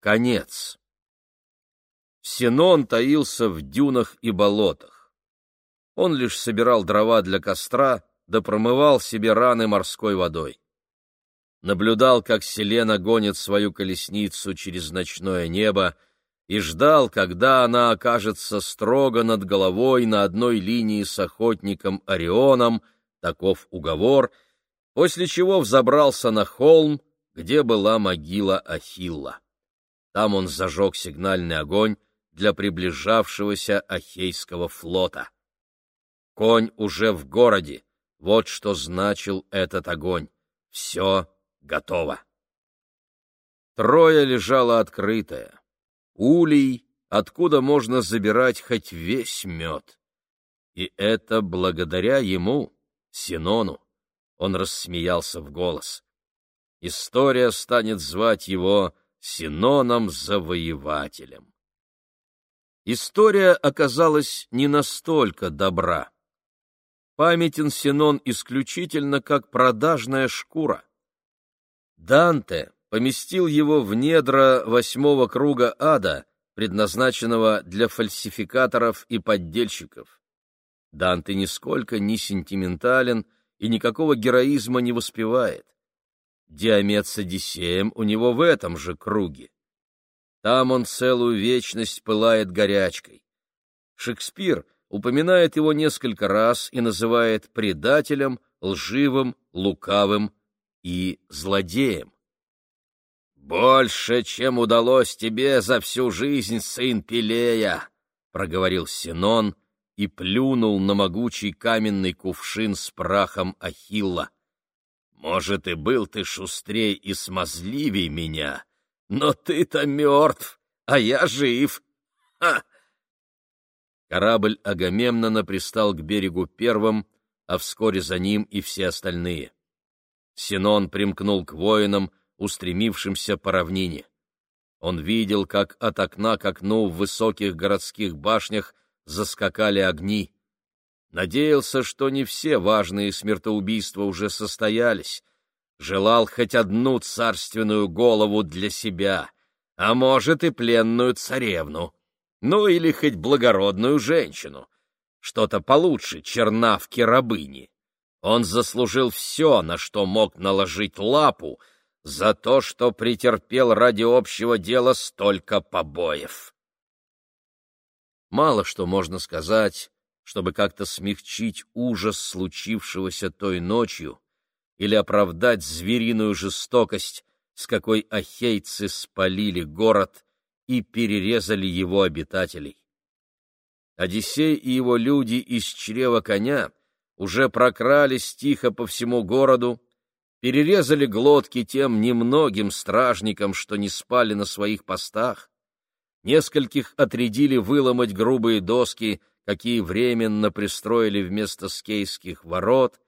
Конец. Синон таился в дюнах и болотах. Он лишь собирал дрова для костра, да промывал себе раны морской водой. Наблюдал, как Селена гонит свою колесницу через ночное небо, и ждал, когда она окажется строго над головой на одной линии с охотником Орионом, таков уговор, после чего взобрался на холм, где была могила Ахилла. Там он зажег сигнальный огонь для приближавшегося Ахейского флота. Конь уже в городе, вот что значил этот огонь. Все готово. Троя лежала открытая. Улей, откуда можно забирать хоть весь мед. И это благодаря ему, Синону. Он рассмеялся в голос. История станет звать его Синоном-завоевателем. История оказалась не настолько добра памятен Синон исключительно как продажная шкура. Данте поместил его в недра восьмого круга ада, предназначенного для фальсификаторов и поддельщиков. Данте нисколько не сентиментален и никакого героизма не воспевает. Диамет с Одиссеем у него в этом же круге. Там он целую вечность пылает горячкой. Шекспир — упоминает его несколько раз и называет предателем, лживым, лукавым и злодеем. «Больше, чем удалось тебе за всю жизнь, сын Пелея!» — проговорил Синон и плюнул на могучий каменный кувшин с прахом Ахилла. «Может, и был ты шустрей и смазливей меня, но ты-то мертв, а я жив! Ха!» Корабль Агамемнона пристал к берегу первым, а вскоре за ним и все остальные. Синон примкнул к воинам, устремившимся по равнине. Он видел, как от окна к окну в высоких городских башнях заскакали огни. Надеялся, что не все важные смертоубийства уже состоялись. Желал хоть одну царственную голову для себя, а может и пленную царевну ну или хоть благородную женщину, что-то получше чернавки-рабыни. Он заслужил все, на что мог наложить лапу, за то, что претерпел ради общего дела столько побоев. Мало что можно сказать, чтобы как-то смягчить ужас случившегося той ночью или оправдать звериную жестокость, с какой ахейцы спалили город и перерезали его обитателей. Одиссей и его люди из чрева коня уже прокрались тихо по всему городу, перерезали глотки тем немногим стражникам, что не спали на своих постах, нескольких отрядили выломать грубые доски, какие временно пристроили вместо скейских ворот,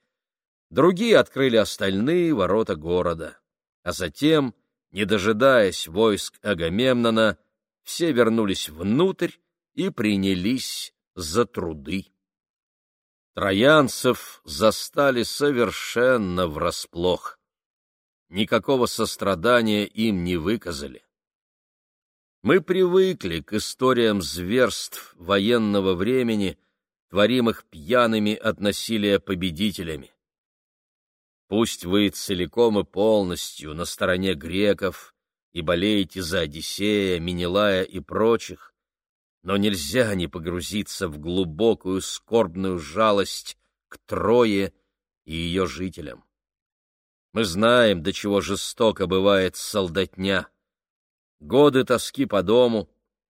другие открыли остальные ворота города, а затем, не дожидаясь войск Агамемнона, все вернулись внутрь и принялись за труды. Троянцев застали совершенно врасплох. Никакого сострадания им не выказали. Мы привыкли к историям зверств военного времени, творимых пьяными от насилия победителями. Пусть вы целиком и полностью на стороне греков, и болеете за Одиссея, Менелая и прочих, но нельзя не погрузиться в глубокую скорбную жалость к Трое и ее жителям. Мы знаем, до чего жестоко бывает солдатня. Годы тоски по дому,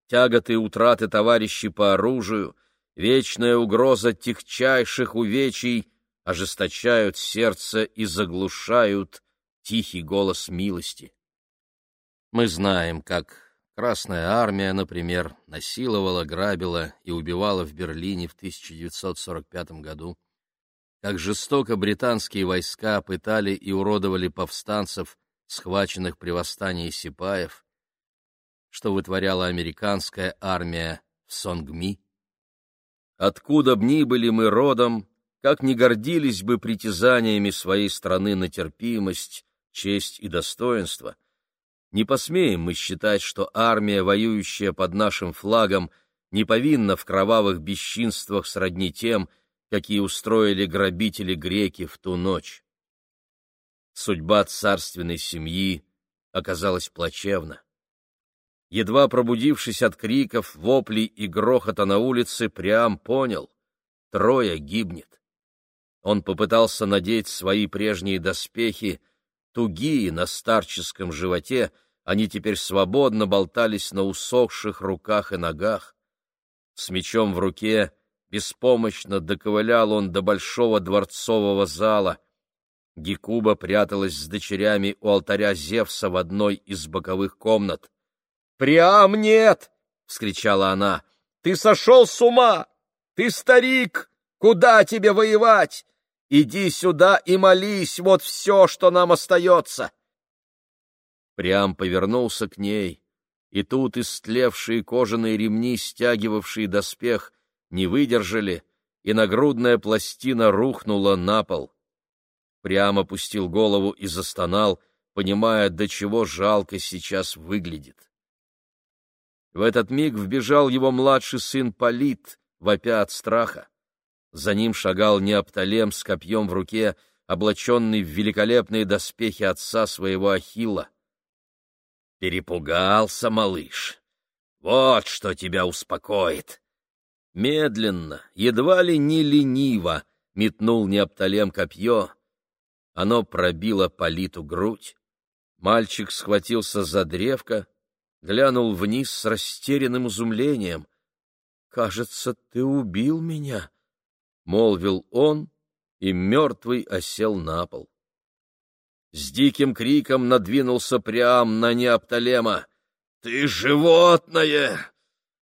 тяготы утраты товарищей по оружию, вечная угроза тихчайших увечий ожесточают сердце и заглушают тихий голос милости. Мы знаем, как Красная Армия, например, насиловала, грабила и убивала в Берлине в 1945 году, как жестоко британские войска пытали и уродовали повстанцев, схваченных при восстании сипаев, что вытворяла американская армия в Сонгми. Откуда б ни были мы родом, как не гордились бы притязаниями своей страны на терпимость, честь и достоинство — не посмеем мы считать, что армия, воюющая под нашим флагом, не повинна в кровавых бесчинствах сродни тем, какие устроили грабители-греки в ту ночь. Судьба царственной семьи оказалась плачевна. Едва пробудившись от криков, воплей и грохота на улице, Приам понял — Троя гибнет. Он попытался надеть свои прежние доспехи, тугие на старческом животе, они теперь свободно болтались на усохших руках и ногах. С мечом в руке беспомощно доковылял он до большого дворцового зала. Гекуба пряталась с дочерями у алтаря Зевса в одной из боковых комнат. «Приам нет!» — вскричала она. «Ты сошел с ума! Ты старик! Куда тебе воевать? Иди сюда и молись, вот все, что нам остается!» Прям повернулся к ней, и тут истлевшие кожаные ремни, стягивавшие доспех, не выдержали, и нагрудная пластина рухнула на пол. Прям опустил голову и застонал, понимая, до чего жалко сейчас выглядит. В этот миг вбежал его младший сын Полит, вопя от страха. За ним шагал Неопталем с копьем в руке, облаченный в великолепные доспехи отца своего Ахилла. «Перепугался, малыш. Вот что тебя успокоит!» Медленно, едва ли не лениво, метнул Неопталем копье. Оно пробило Политу грудь. Мальчик схватился за древко, глянул вниз с растерянным изумлением. «Кажется, ты убил меня», — молвил он, и мертвый осел на пол. С диким криком надвинулся Приам на Неопталема. «Ты животное!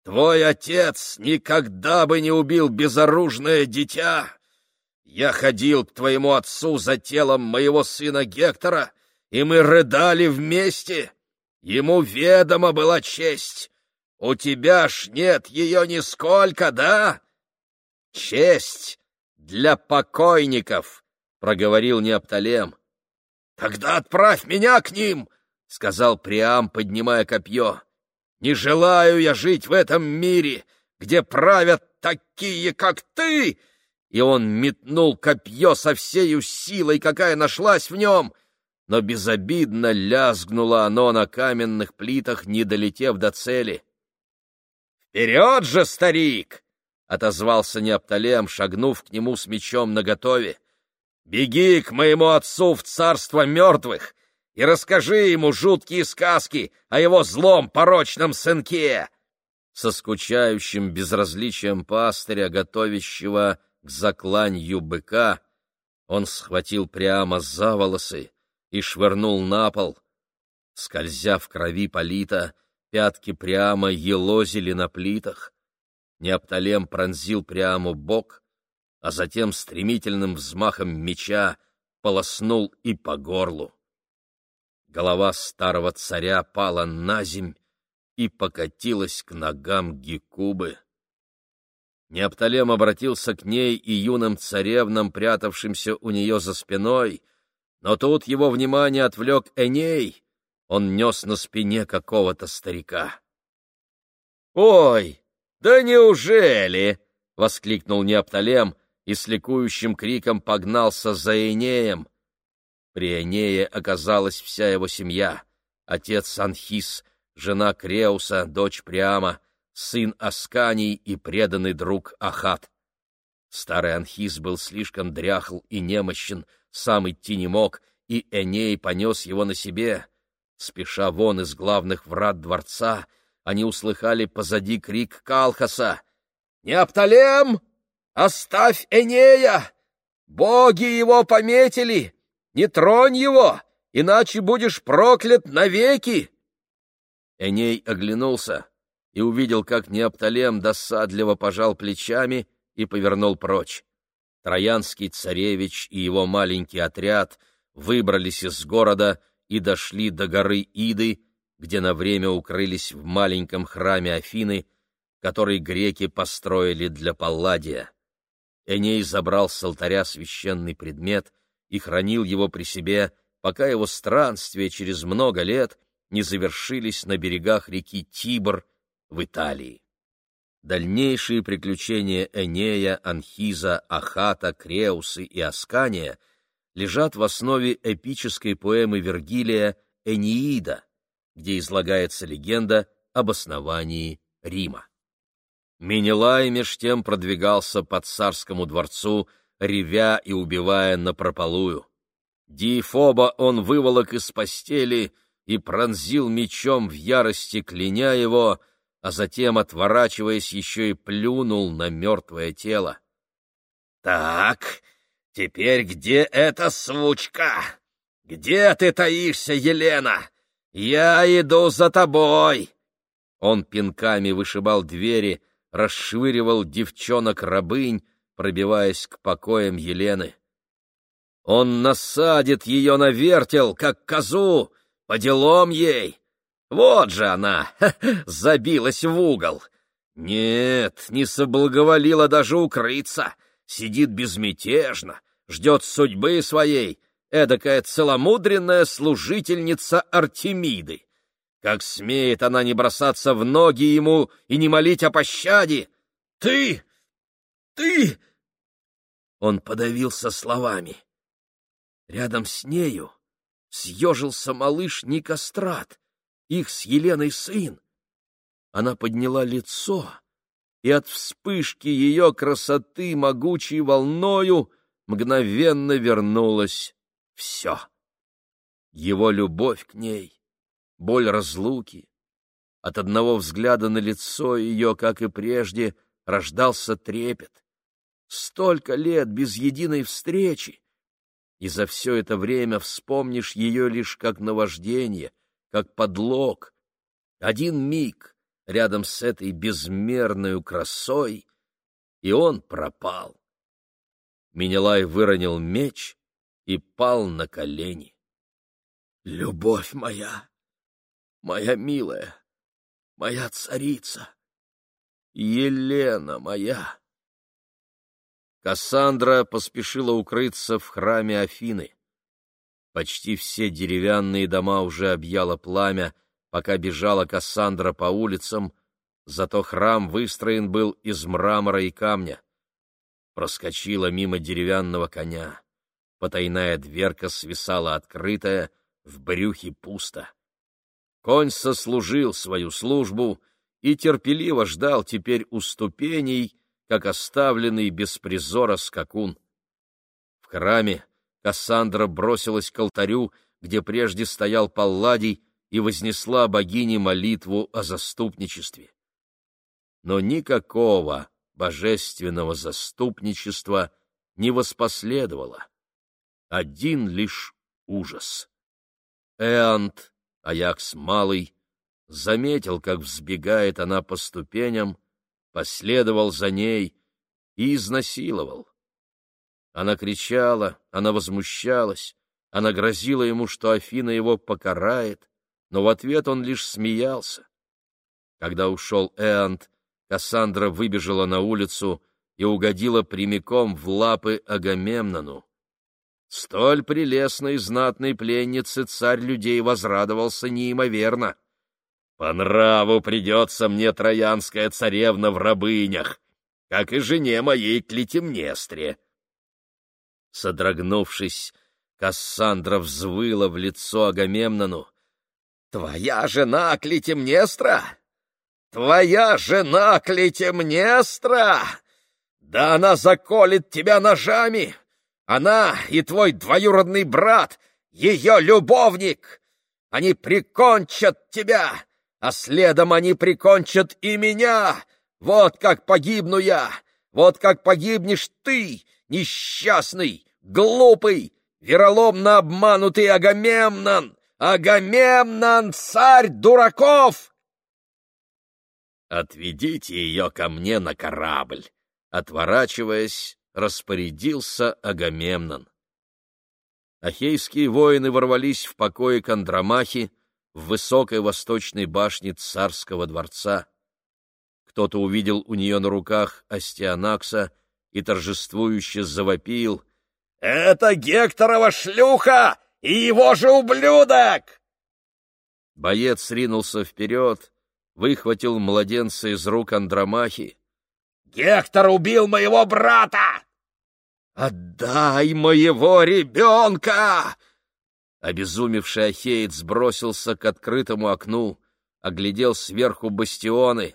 Твой отец никогда бы не убил безоружное дитя! Я ходил к твоему отцу за телом моего сына Гектора, и мы рыдали вместе!» Ему ведома была честь. У тебя ж нет ее нисколько, да? Честь для покойников, — проговорил Неопталем. Тогда отправь меня к ним, — сказал Приам, поднимая копье. Не желаю я жить в этом мире, где правят такие, как ты! И он метнул копье со всею силой, какая нашлась в нем, но безобидно лязгнуло оно на каменных плитах, не долетев до цели. «Вперед же, старик!» — отозвался Неопталем, шагнув к нему с мечом наготове. «Беги к моему отцу в царство мертвых и расскажи ему жуткие сказки о его злом порочном сынке!» Со скучающим безразличием пастыря, готовящего к закланью быка, он схватил прямо за волосы, и швырнул на пол. Скользя в крови полита, пятки прямо елозили на плитах. Неопталем пронзил прямо бок, а затем стремительным взмахом меча полоснул и по горлу. Голова старого царя пала на земь и покатилась к ногам Гекубы. Неопталем обратился к ней и юным царевнам, прятавшимся у нее за спиной, но тут его внимание отвлек Эней. Он нес на спине какого-то старика. «Ой, да неужели?» — воскликнул Неопталем и с ликующим криком погнался за Энеем. При Энее оказалась вся его семья — отец Анхис, жена Креуса, дочь Приама, сын Асканий и преданный друг Ахат. Старый Анхис был слишком дряхл и немощен — сам идти не мог, и Эней понес его на себе. Спеша вон из главных врат дворца, они услыхали позади крик Калхаса. «Неопталем! Оставь Энея! Боги его пометили! Не тронь его, иначе будешь проклят навеки!» Эней оглянулся и увидел, как Неопталем досадливо пожал плечами и повернул прочь. Троянский царевич и его маленький отряд выбрались из города и дошли до горы Иды, где на время укрылись в маленьком храме Афины, который греки построили для Палладия. Эней забрал с алтаря священный предмет и хранил его при себе, пока его странствие через много лет не завершились на берегах реки Тибр в Италии. Дальнейшие приключения Энея, Анхиза, Ахата, Креусы и Аскания лежат в основе эпической поэмы Вергилия «Энеида», где излагается легенда об основании Рима. Менелай меж тем продвигался по царскому дворцу, ревя и убивая напропалую. Диефоба он выволок из постели и пронзил мечом в ярости, кляня его, а затем, отворачиваясь, еще и плюнул на мертвое тело. — Так, теперь где эта свучка? Где ты таишься, Елена? Я иду за тобой! Он пинками вышибал двери, расшвыривал девчонок-рабынь, пробиваясь к покоям Елены. Он насадит ее на вертел, как козу, по делам ей. Вот же она, ха забилась в угол. Нет, не соблаговолила даже укрыться, сидит безмятежно, ждет судьбы своей, эдакая целомудренная служительница Артемиды. Как смеет она не бросаться в ноги ему и не молить о пощаде? Ты! Ты! Он подавился словами. Рядом с нею съежился малыш Никострат, их с Еленой сын. Она подняла лицо, и от вспышки ее красоты могучей волною мгновенно вернулось все. Его любовь к ней, боль разлуки. От одного взгляда на лицо ее, как и прежде, рождался трепет. Столько лет без единой встречи, и за все это время вспомнишь ее лишь как наваждение, как подлог. Один миг рядом с этой безмерной красой, и он пропал. Менелай выронил меч и пал на колени. «Любовь моя, моя милая, моя царица, Елена моя!» Кассандра поспешила укрыться в храме Афины. Почти все деревянные дома уже объяло пламя, пока бежала Кассандра по улицам, зато храм выстроен был из мрамора и камня. Проскочила мимо деревянного коня. Потайная дверка свисала открытая, в брюхе пусто. Конь сослужил свою службу и терпеливо ждал теперь у ступеней, как оставленный без призора скакун. В храме Кассандра бросилась к алтарю, где прежде стоял Палладий, и вознесла богине молитву о заступничестве. Но никакого божественного заступничества не воспоследовало. Один лишь ужас. Эант, Аякс Малый, заметил, как взбегает она по ступеням, последовал за ней и изнасиловал. Она кричала, она возмущалась, она грозила ему, что Афина его покарает, но в ответ он лишь смеялся. Когда ушел Эант, Кассандра выбежала на улицу и угодила прямиком в лапы Агамемнону. Столь прелестной знатной пленнице царь людей возрадовался неимоверно. По нраву придется мне троянская царевна в рабынях, как и жене моей Клетимнестре. Содрогнувшись, Кассандра взвыла в лицо Агамемнону. — Твоя жена Клетимнестра? Твоя жена Клетимнестра? Да она заколет тебя ножами! Она и твой двоюродный брат, ее любовник! Они прикончат тебя! а следом они прикончат и меня. Вот как погибну я, вот как погибнешь ты, несчастный, глупый, вероломно обманутый Агамемнон, Агамемнон, царь дураков! Отведите ее ко мне на корабль, отворачиваясь, распорядился Агамемнон. Ахейские воины ворвались в покои Кандрамахи, в высокой восточной башне царского дворца. Кто-то увидел у нее на руках Астианакса и торжествующе завопил. — Это Гекторова шлюха и его же ублюдок! Боец ринулся вперед, выхватил младенца из рук Андромахи. «Гектор убил моего брата!» «Отдай моего ребенка!» Обезумевший Ахеец сбросился к открытому окну, оглядел сверху бастионы.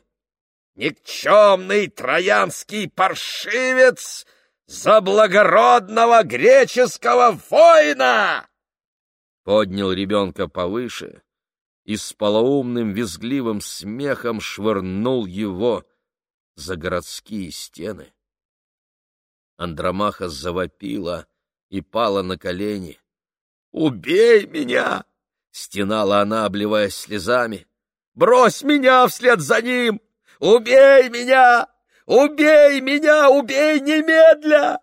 «Никчемный троянский паршивец за благородного греческого воина!» Поднял ребенка повыше и с полоумным визгливым смехом швырнул его за городские стены. Андромаха завопила и пала на колени. «Убей меня!» — стенала она, обливаясь слезами. «Брось меня вслед за ним! Убей меня! Убей меня! Убей немедля!»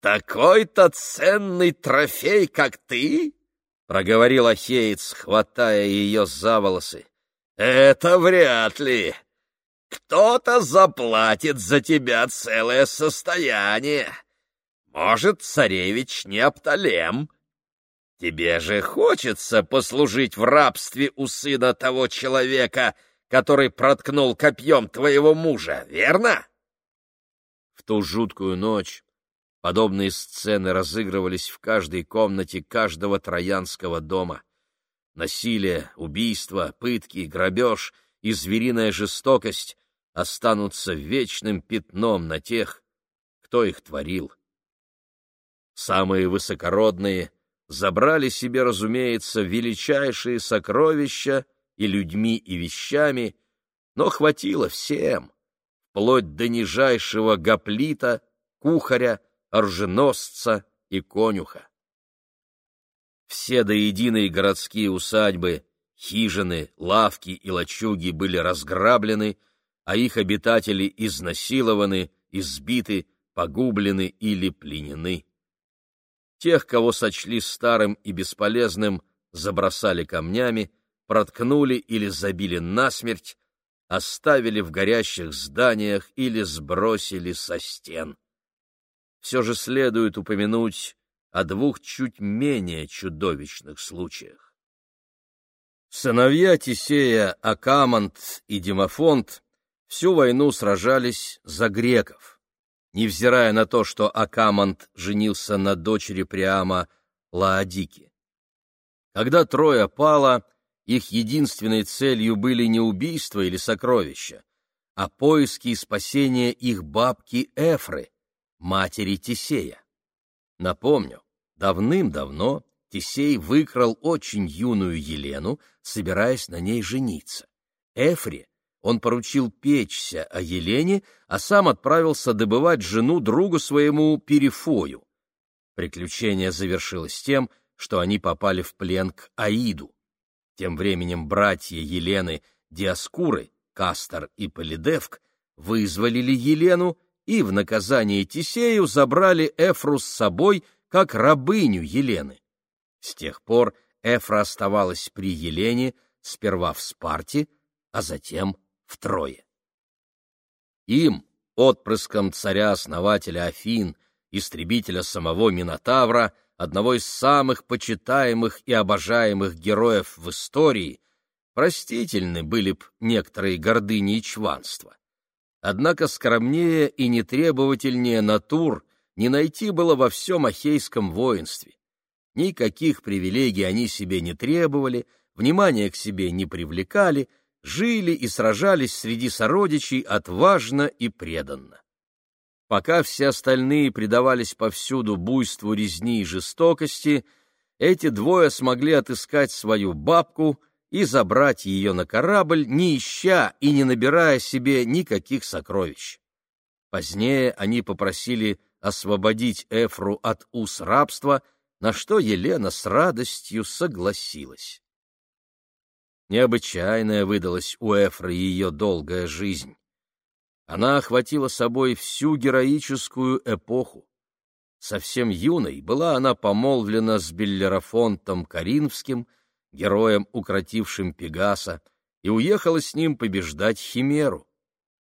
«Такой-то ценный трофей, как ты?» — проговорил Ахеец, хватая ее за волосы. «Это вряд ли. Кто-то заплатит за тебя целое состояние. Может, царевич Неопталем. Тебе же хочется послужить в рабстве у сына того человека, который проткнул копьем твоего мужа, верно? В ту жуткую ночь подобные сцены разыгрывались в каждой комнате каждого троянского дома. Насилие, убийство, пытки, грабеж и звериная жестокость останутся вечным пятном на тех, кто их творил. Самые высокородные забрали себе, разумеется, величайшие сокровища и людьми, и вещами, но хватило всем, вплоть до нижайшего гоплита, кухаря, оруженосца и конюха. Все до единой городские усадьбы, хижины, лавки и лачуги были разграблены, а их обитатели изнасилованы, избиты, погублены или пленены. Тех, кого сочли старым и бесполезным, забросали камнями, проткнули или забили насмерть, оставили в горящих зданиях или сбросили со стен. Все же следует упомянуть о двух чуть менее чудовищных случаях. Сыновья Тесея Акамант и Демофонт всю войну сражались за греков невзирая на то, что Акамант женился на дочери Приама Лаодике. Когда Троя пала, их единственной целью были не убийство или сокровища, а поиски и спасение их бабки Эфры, матери Тесея. Напомню, давным-давно Тисей выкрал очень юную Елену, собираясь на ней жениться. Эфре он поручил печься о Елене, а сам отправился добывать жену другу своему Перифою. Приключение завершилось тем, что они попали в плен к Аиду. Тем временем братья Елены Диаскуры, Кастор и Полидевк вызволили Елену и в наказание Тисею забрали Эфру с собой как рабыню Елены. С тех пор Эфра оставалась при Елене сперва в Спарте, а затем втрое. Им, отпрыском царя-основателя Афин, истребителя самого Минотавра, одного из самых почитаемых и обожаемых героев в истории, простительны были б некоторые гордыни и чванства. Однако скромнее и нетребовательнее натур не найти было во всем ахейском воинстве. Никаких привилегий они себе не требовали, внимания к себе не привлекали — жили и сражались среди сородичей отважно и преданно. Пока все остальные предавались повсюду буйству резни и жестокости, эти двое смогли отыскать свою бабку и забрать ее на корабль, не ища и не набирая себе никаких сокровищ. Позднее они попросили освободить Эфру от уз рабства, на что Елена с радостью согласилась. Необычайная выдалась у Эфры ее долгая жизнь. Она охватила собой всю героическую эпоху. Совсем юной была она помолвлена с Беллерафонтом Каринфским, героем, укротившим Пегаса, и уехала с ним побеждать Химеру.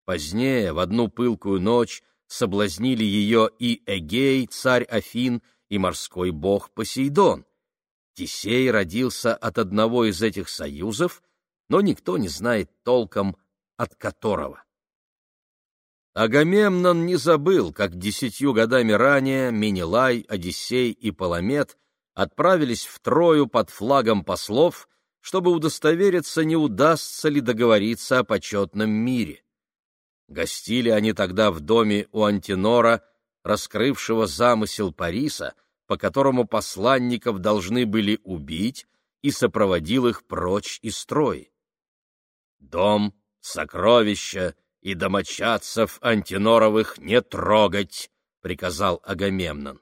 Позднее, в одну пылкую ночь, соблазнили ее и Эгей, царь Афин, и морской бог Посейдон. Тисей родился от одного из этих союзов, но никто не знает толком, от которого. Агамемнон не забыл, как десятью годами ранее Менелай, Одиссей и Паламет отправились в Трою под флагом послов, чтобы удостовериться, не удастся ли договориться о почетном мире. Гостили они тогда в доме у Антинора, раскрывшего замысел Париса, по которому посланников должны были убить, и сопроводил их прочь из Трои. Дом, сокровища и домочадцев Антиноровых не трогать, — приказал Агамемнон.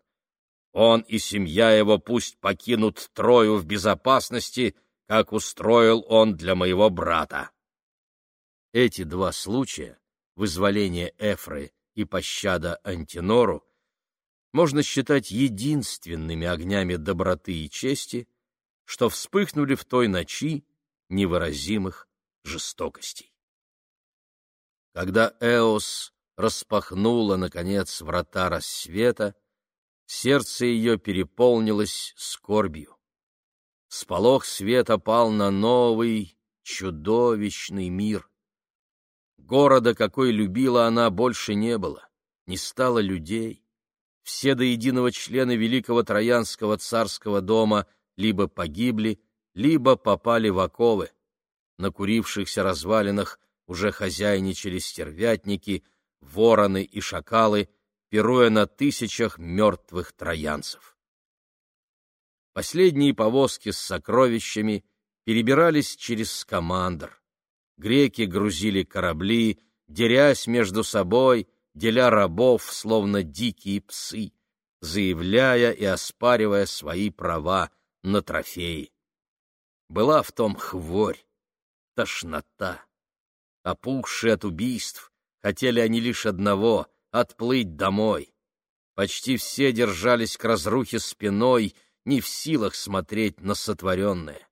Он и семья его пусть покинут Трою в безопасности, как устроил он для моего брата. Эти два случая вызволение Эфры и пощада Антинору, можно считать единственными огнями доброты и чести, что вспыхнули в той ночи невыразимых жестокостей. Когда Эос распахнула, наконец, врата рассвета, сердце ее переполнилось скорбью. Сполох света пал на новый, чудовищный мир. Города, какой любила она, больше не было, не стало людей. Все до единого члены великого Троянского царского дома либо погибли, либо попали в оковы. На курившихся развалинах уже хозяйничали стервятники, вороны и шакалы, пируя на тысячах мертвых троянцев. Последние повозки с сокровищами перебирались через Скамандр греки грузили корабли, дерясь между собой, деля рабов, словно дикие псы, заявляя и оспаривая свои права на трофеи. Была в том хворь, тошнота. Опухшие от убийств, хотели они лишь одного — отплыть домой. Почти все держались к разрухе спиной, не в силах смотреть на сотворенное.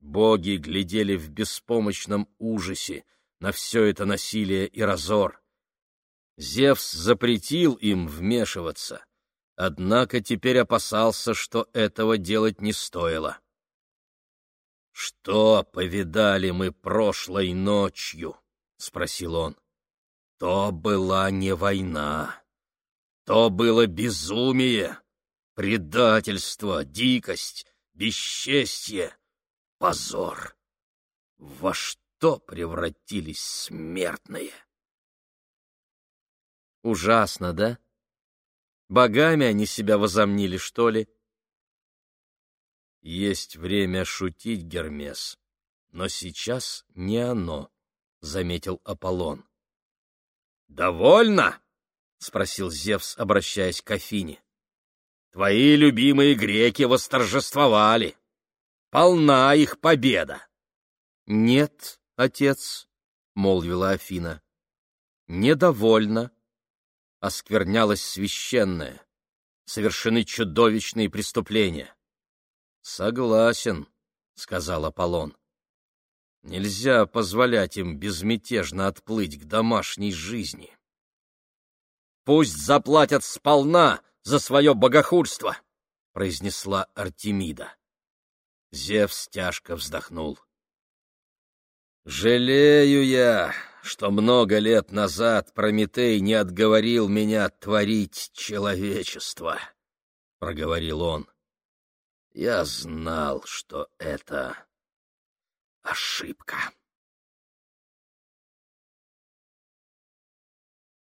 Боги глядели в беспомощном ужасе на все это насилие и разор. Зевс запретил им вмешиваться, однако теперь опасался, что этого делать не стоило. «Что повидали мы прошлой ночью?» — спросил он. «То была не война, то было безумие, предательство, дикость, бесчестье, позор! Во что превратились смертные? Ужасно, да? Богами они себя возомнили, что ли? Есть время шутить, Гермес, но сейчас не оно, — заметил Аполлон. «Довольно?» — спросил Зевс, обращаясь к Афине. «Твои любимые греки восторжествовали полна их победа. — Нет, отец, — молвила Афина, — недовольна. Осквернялось священное, совершены чудовищные преступления. — Согласен, — сказал Аполлон. Нельзя позволять им безмятежно отплыть к домашней жизни. «Пусть заплатят сполна за свое богохульство!» — произнесла Артемида. Зевс тяжко вздохнул. «Жалею я, что много лет назад Прометей не отговорил меня творить человечество», — проговорил он. «Я знал, что это ошибка».